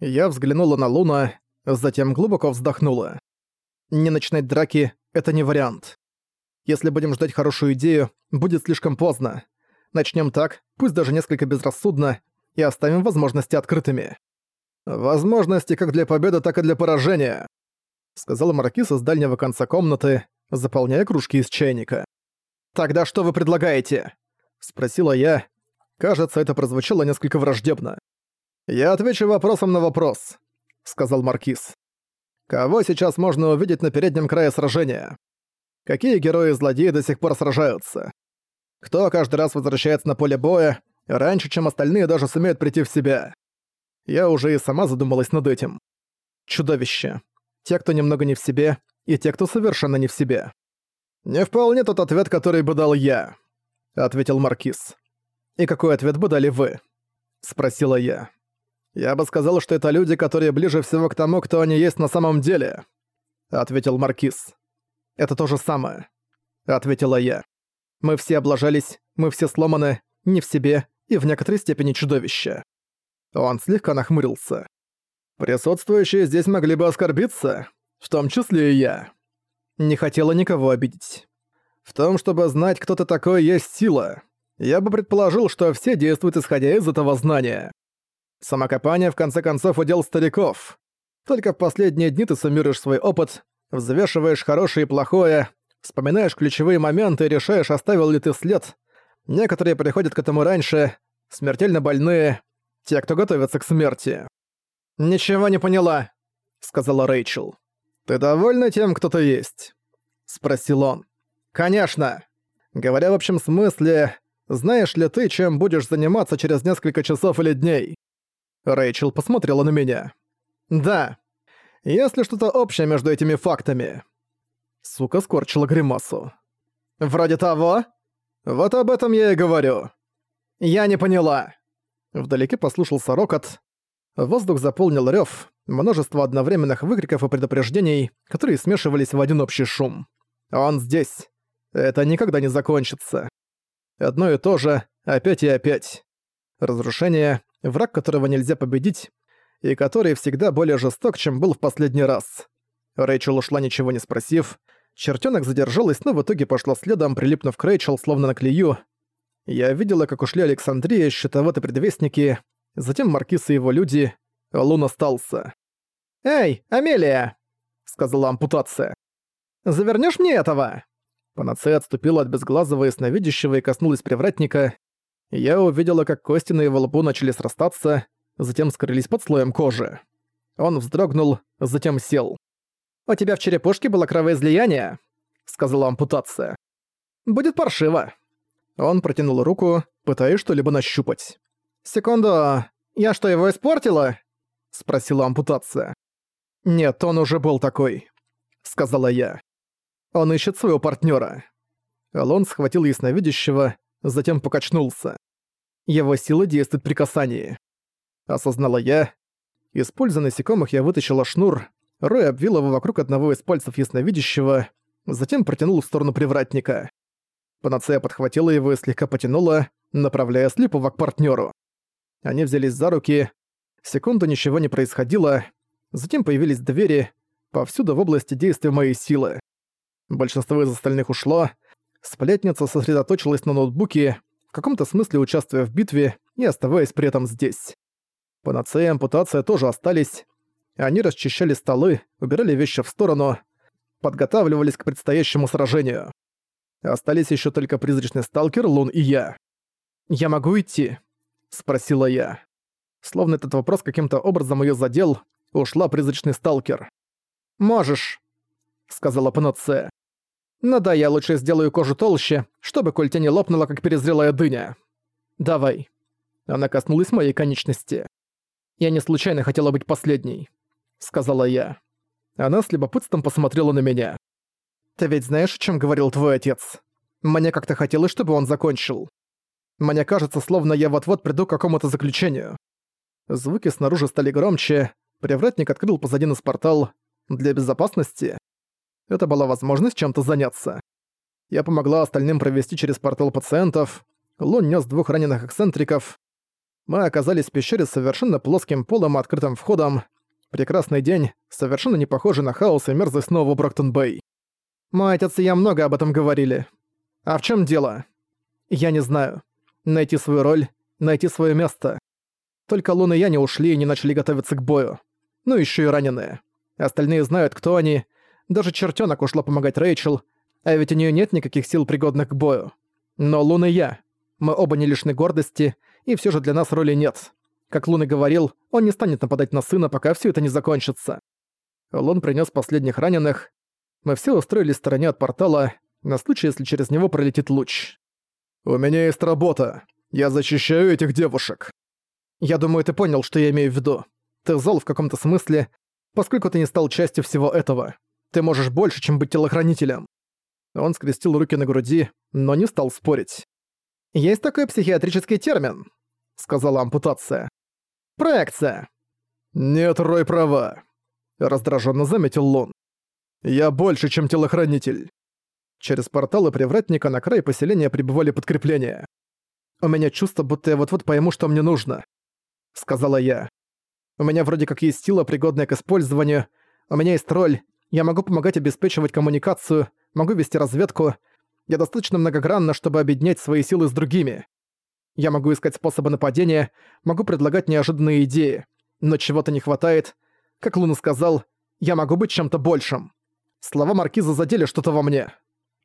Я взглянула на Луна, затем глубоко вздохнула. Не начинать драки — это не вариант. Если будем ждать хорошую идею, будет слишком поздно. Начнем так, пусть даже несколько безрассудно, и оставим возможности открытыми. Возможности как для победы, так и для поражения, сказал Маркиз из дальнего конца комнаты, заполняя кружки из чайника. Тогда что вы предлагаете? спросила я. Кажется, это прозвучало несколько враждебно. Я отвечу вопросом на вопрос, сказал Маркиз. Кого сейчас можно увидеть на переднем крае сражения? Какие герои и злодеи до сих пор сражаются? Кто каждый раз возвращается на поле боя, раньше, чем остальные даже сумеют прийти в себя? Я уже и сама задумалась над этим. Чудовище. Те, кто немного не в себе, и те, кто совершенно не в себе. «Не вполне тот ответ, который бы дал я», — ответил Маркиз. «И какой ответ бы дали вы?» — спросила я. «Я бы сказал, что это люди, которые ближе всего к тому, кто они есть на самом деле», — ответил Маркиз. «Это то же самое», — ответила я. «Мы все облажались, мы все сломаны, не в себе и в некоторой степени чудовища». Он слегка нахмурился. «Присутствующие здесь могли бы оскорбиться, в том числе и я». Не хотела никого обидеть. В том, чтобы знать, кто ты такой, есть сила. Я бы предположил, что все действуют исходя из этого знания. Самокопание, в конце концов, удел стариков. Только в последние дни ты суммируешь свой опыт, взвешиваешь хорошее и плохое, вспоминаешь ключевые моменты и решаешь, оставил ли ты след. Некоторые приходят к этому раньше, смертельно больные, те, кто готовится к смерти. «Ничего не поняла», — сказала Рэйчел. «Ты довольна тем, кто ты есть?» — спросил он. «Конечно. Говоря в общем смысле, знаешь ли ты, чем будешь заниматься через несколько часов или дней?» Рэйчел посмотрела на меня. «Да. Если что-то общее между этими фактами». Сука скорчила гримасу. «Вроде того? Вот об этом я и говорю. Я не поняла». Вдалеке послушался рокот. Воздух заполнил рёв, множество одновременных выкриков и предупреждений, которые смешивались в один общий шум. Он здесь. Это никогда не закончится. Одно и то же, опять и опять. Разрушение, враг которого нельзя победить, и который всегда более жесток, чем был в последний раз. Рэйчел ушла ничего не спросив, чертёнок задержалась, но в итоге пошла следом, прилипнув к Рэйчел, словно на клею, я видела, как ушли Александрия, щитоваты предвестники, затем Маркиз и его люди, Лун остался. «Эй, Амелия!» — сказала ампутация. «Завернешь мне этого?» Панацея отступила от безглазого ясновидящего и коснулась привратника. Я увидела, как кости на его лбу начали срастаться, затем скрылись под слоем кожи. Он вздрогнул, затем сел. «У тебя в черепушке было кровоизлияние?» — сказала ампутация. «Будет паршиво». Он протянул руку, пытаясь что-либо нащупать. «Секунду, я что, его испортила?» — спросила ампутация. «Нет, он уже был такой», — сказала я. «Он ищет своего партнера. Алон схватил ясновидящего, затем покачнулся. Его сила действует при касании. Осознала я. Используя насекомых, я вытащила шнур, Рой обвил его вокруг одного из пальцев ясновидящего, затем протянул в сторону привратника. Панацея подхватила его и слегка потянула, направляя слепого к партнеру. Они взялись за руки. Секунду ничего не происходило. Затем появились двери. Повсюду в области действия моей силы. Большинство из остальных ушло. Сплетница сосредоточилась на ноутбуке, в каком-то смысле участвуя в битве и оставаясь при этом здесь. Панацея и ампутация тоже остались. Они расчищали столы, убирали вещи в сторону, подготавливались к предстоящему сражению. Остались еще только призрачный сталкер, Лун и я. «Я могу идти?» — спросила я. Словно этот вопрос каким-то образом ее задел, ушла призрачный сталкер. «Можешь», — сказала Панацея. «Ну да, я лучше сделаю кожу толще, чтобы кольте не лопнула, как перезрелая дыня. Давай». Она коснулась моей конечности. «Я не случайно хотела быть последней», — сказала я. Она с любопытством посмотрела на меня. Ты ведь знаешь, о чем говорил твой отец? Мне как-то хотелось, чтобы он закончил. Мне кажется, словно я вот-вот приду к какому-то заключению. Звуки снаружи стали громче, привратник открыл позади нас портал для безопасности. Это была возможность чем-то заняться. Я помогла остальным провести через портал пациентов, Лун нес двух раненых эксцентриков. Мы оказались в пещере с совершенно плоским полом и открытым входом. Прекрасный день, совершенно не похожий на хаос и мерзость нового Броктон-Бэй. Мой отец и я много об этом говорили. А в чем дело? Я не знаю. Найти свою роль, найти свое место. Только Лун и я не ушли и не начали готовиться к бою. Ну еще и раненые. Остальные знают, кто они. Даже чертенок ушла помогать Рэйчел, а ведь у нее нет никаких сил, пригодных к бою. Но Лун и я. Мы оба не лишены гордости, и все же для нас роли нет. Как Лун и говорил, он не станет нападать на сына, пока все это не закончится. Лун принес последних раненых. Мы все устроились в стороне от портала, на случай, если через него пролетит луч. «У меня есть работа. Я защищаю этих девушек». «Я думаю, ты понял, что я имею в виду. Ты зол в каком-то смысле, поскольку ты не стал частью всего этого. Ты можешь больше, чем быть телохранителем». Он скрестил руки на груди, но не стал спорить. «Есть такой психиатрический термин», — сказала ампутация. «Проекция». «Нет, Рой права», — раздраженно заметил Лун. «Я больше, чем телохранитель». Через порталы привратника на край поселения прибывали подкрепления. «У меня чувство, будто я вот-вот пойму, что мне нужно», — сказала я. «У меня вроде как есть сила, пригодная к использованию, у меня есть роль, я могу помогать обеспечивать коммуникацию, могу вести разведку, я достаточно многогранна, чтобы объединять свои силы с другими. Я могу искать способы нападения, могу предлагать неожиданные идеи. Но чего-то не хватает. Как Луна сказал, я могу быть чем-то большим. Слова Маркиза задели что-то во мне.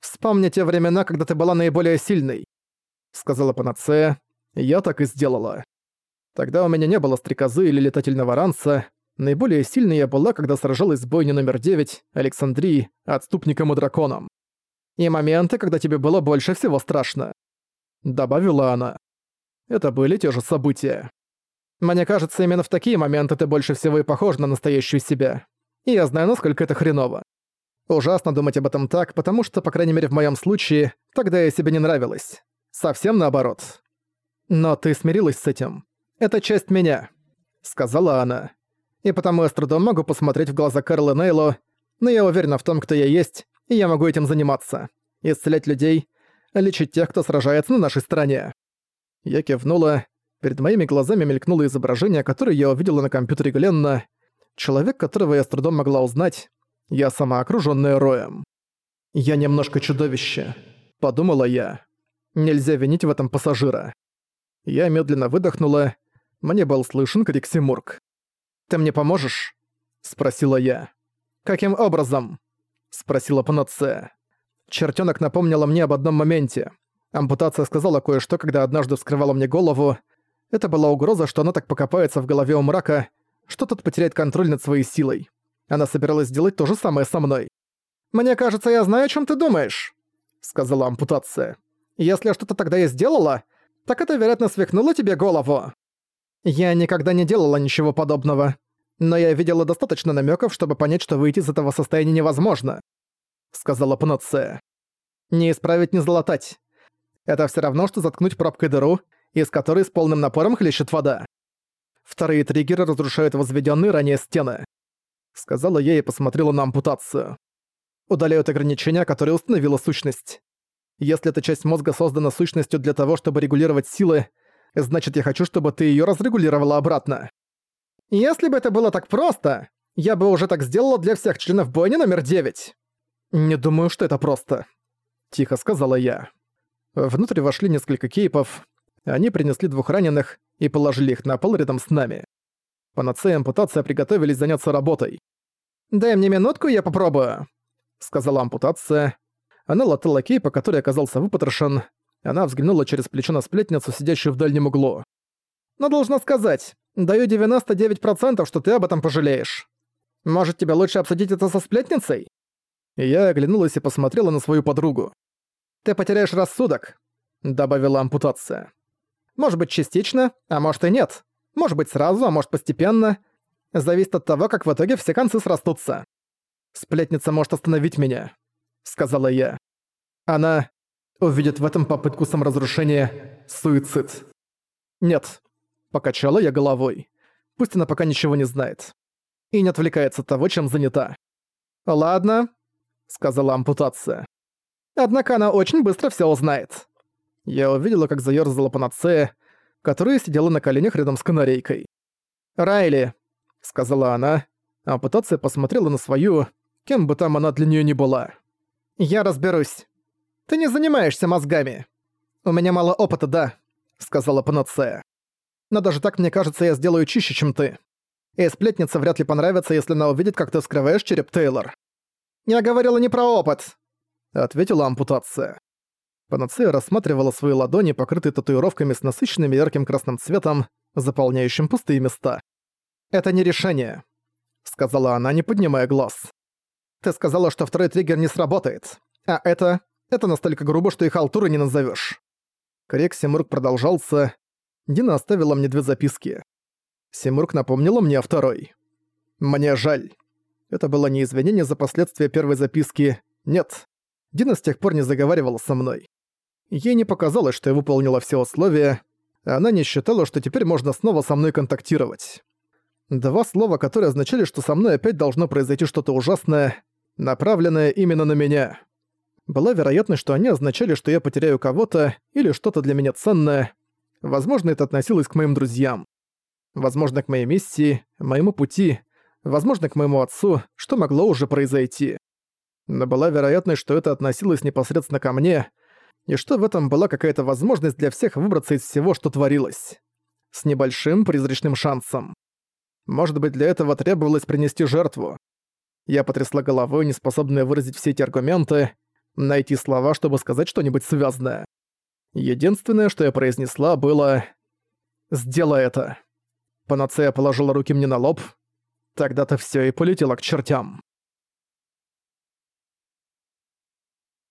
«Вспомни те времена, когда ты была наиболее сильной», — сказала Панацея. Я так и сделала. Тогда у меня не было стрекозы или летательного ранца. Наиболее сильной я была, когда сражалась с бойней номер 9, Александрии, отступником и драконом и моменты, когда тебе было больше всего страшно», — добавила она. Это были те же события. Мне кажется, именно в такие моменты ты больше всего и похож на настоящую себя. И я знаю, насколько это хреново. Ужасно думать об этом так, потому что, по крайней мере в моем случае, тогда я себе не нравилась. Совсем наоборот. Но ты смирилась с этим. Это часть меня, сказала она. И потому я с трудом могу посмотреть в глаза Карла Нейлу, но я уверена в том, кто я есть, и я могу этим заниматься. Исцелять людей, лечить тех, кто сражается на нашей стороне». Я кивнула. Перед моими глазами мелькнуло изображение, которое я увидела на компьютере Гленна. Человек, которого я с трудом могла узнать. Я сама окружённая роем. «Я немножко чудовище», — подумала я. Нельзя винить в этом пассажира. Я медленно выдохнула. Мне был слышен крик Симург. «Ты мне поможешь?» — спросила я. «Каким образом?» — спросила Панацея. Чертёнок напомнила мне об одном моменте. Ампутация сказала кое-что, когда однажды вскрывала мне голову. Это была угроза, что она так покопается в голове у мрака, что тот потеряет контроль над своей силой. Она собиралась сделать то же самое со мной. «Мне кажется, я знаю, о чём ты думаешь», — сказала ампутация. «Если что-то тогда я сделала, так это, вероятно, свихнуло тебе голову». «Я никогда не делала ничего подобного», но я видела достаточно намеков, чтобы понять, что выйти из этого состояния невозможно», — сказала Панацея. «Не исправить, не залатать. Это все равно, что заткнуть пробкой дыру, из которой с полным напором хлещет вода. Вторые триггеры разрушают возведенные ранее стены», — сказала я и посмотрела на ампутацию. «Удаляют ограничения, которые установила сущность. Если эта часть мозга создана сущностью для того, чтобы регулировать силы, значит, я хочу, чтобы ты ее разрегулировала обратно. Если бы это было так просто, я бы уже так сделала для всех членов бойни номер 9. Не думаю, что это просто. Тихо сказала я. Внутрь вошли несколько кейпов. Они принесли двух раненых и положили их на пол рядом с нами. Панацея и ампутация приготовились заняться работой. «Дай мне минутку, я попробую», — сказала ампутация. Она латала кейпа, который оказался выпотрошен. Она взглянула через плечо на сплетницу, сидящую в дальнем углу. «Но должна сказать, Даю 99%, что ты об этом пожалеешь. Может, тебе лучше обсудить это со сплетницей?» Я оглянулась и посмотрела на свою подругу. «Ты потеряешь рассудок», — добавила ампутация. «Может быть, частично, а может и нет. Может быть, сразу, а может, постепенно. Зависит от того, как в итоге все концы срастутся. Сплетница может остановить меня», — сказала я. «Она увидит в этом попытку саморазрушения суицид». «Нет, Покачала я головой. Пусть она пока ничего не знает. И не отвлекается от того, чем занята. «Ладно», — сказала ампутация. «Однако она очень быстро все узнает». Я увидела, как заёрзала панацея. которая сидела на коленях рядом с канарейкой. «Райли», — сказала она, ампутация посмотрела на свою, кем бы там она для нее ни была. «Я разберусь. Ты не занимаешься мозгами. У меня мало опыта, да», — сказала Панацея. «Но даже так, мне кажется, я сделаю чище, чем ты. И сплетница вряд ли понравится, если она увидит, как ты скрываешь череп Тейлор». «Я говорила не про опыт», — ответила ампутация. Панацея рассматривала свои ладони, покрытые татуировками с насыщенным ярким красным цветом, заполняющим пустые места. «Это не решение», — сказала она, не поднимая глаз. «Ты сказала, что второй триггер не сработает. А это... это настолько грубо, что и халтуры не назовешь. Крик Симург продолжался. Дина оставила мне две записки. Симург напомнила мне о второй. «Мне жаль». Это было не извинение за последствия первой записки. Нет. Дина с тех пор не заговаривала со мной. Ей не показалось, что я выполнила все условия, она не считала, что теперь можно снова со мной контактировать. Два слова, которые означали, что со мной опять должно произойти что-то ужасное, направленное именно на меня. Была вероятность, что они означали, что я потеряю кого-то или что-то для меня ценное. Возможно, это относилось к моим друзьям. Возможно, к моей миссии, моему пути, возможно, к моему отцу, что могло уже произойти. Но была вероятность, что это относилось непосредственно ко мне, и что в этом была какая-то возможность для всех выбраться из всего, что творилось. С небольшим призрачным шансом. Может быть, для этого требовалось принести жертву. Я потрясла головой, не способная выразить все эти аргументы, найти слова, чтобы сказать что-нибудь связанное. Единственное, что я произнесла, было «Сделай это». Панацея положила руки мне на лоб. Тогда-то всё и полетело к чертям.